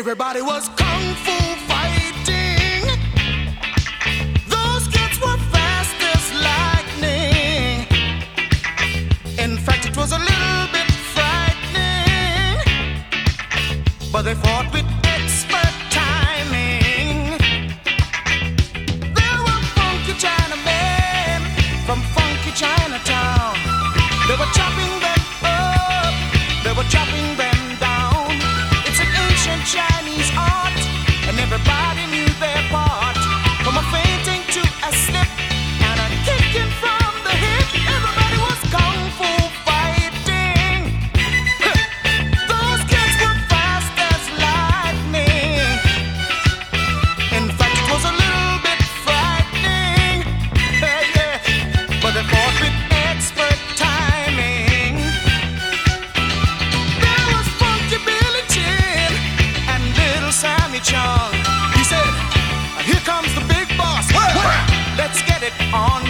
Everybody was kung fu fighting. But they fought with on